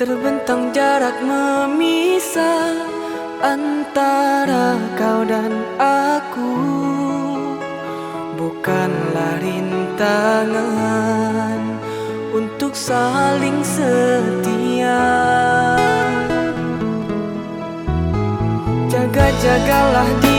Terbentang jarak memisah antara kau dan aku. Bukanlah rintangan untuk saling setia. Jaga-jagalah diri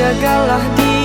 jagalah di